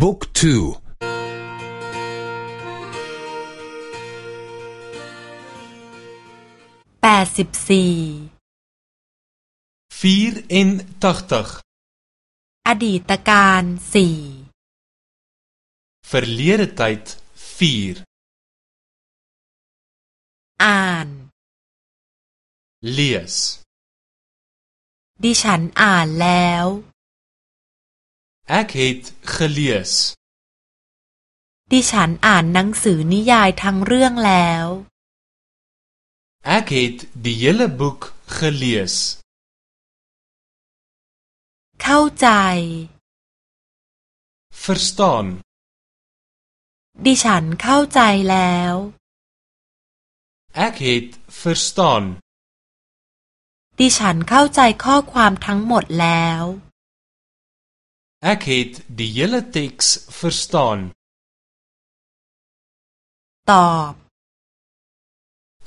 บุ๊กทูแปดสิบสี่ฟีร์อินตักตักอดีตการสี่ verlede tijd vier อ่าน lees ดิฉันอ่านแล้ว ek het gelees ดิฉันอ่านหนังสือนิยายทั้งเรื่องแล้ว ek het die hele boek gelees เข้าใจ verstaan ดิฉันเข้าใจแล้ว ek het verstaan ดิฉันเข้าใจข้อความทั้งหมดแล้ว ek het die hele teks verstaan ตอบ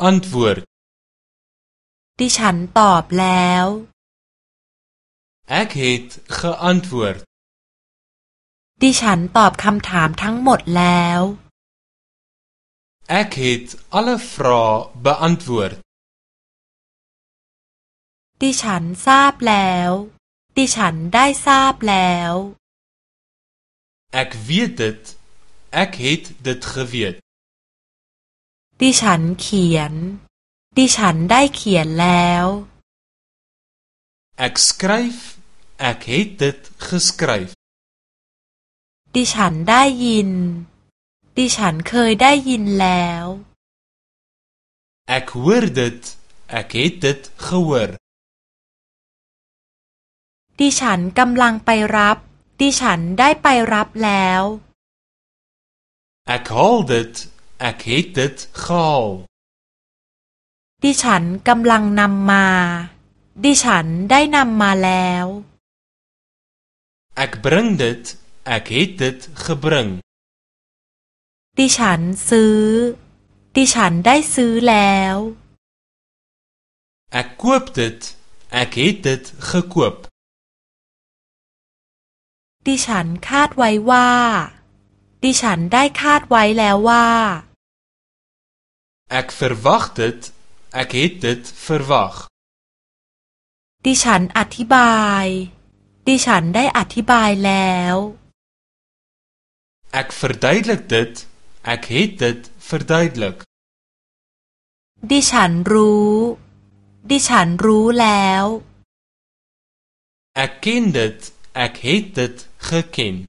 antwoord ดิฉันตอบแล้ว ek het geantwoord ดิฉันตอบคำถามทั้งหมดแล้ว ek het alle vrae beantwoord ดิฉันทราบแล้ว ดิฉันได้ทราบแล้ว ek weet dit ek het dit geweet ดิฉันเขียน ดิฉันได้เขียนแล้ว ek skryf ek het dit geskryf ดิฉันได้ยิน ดิฉันเคยได้ยินแล้ว ek hoor dit ek het dit gehoor ดิฉันกำลังไปรับ ดิฉันได้ไปรับแล้ว ek haal dit ek het dit gehaal ดิฉันกำลังนำมา ดิฉันได้นำมาแล้ว ek bring dit ek het dit gebring ดิฉันซื้อ ดิฉันได้ซื้อแล้ว ek koop dit ek het dit gekoop ดิฉันคาดไว้ว่า ดิฉันได้คาดไว้แล้วว่า ek verwag dit ek het dit verwag ดิฉันอธิบาย ดิฉันได้อธิบายแล้ว ek verduidelik dit ek het dit verduidelik ดิฉันรู้ ดิฉันรู้แล้ว ek ken dit ek het dit gekend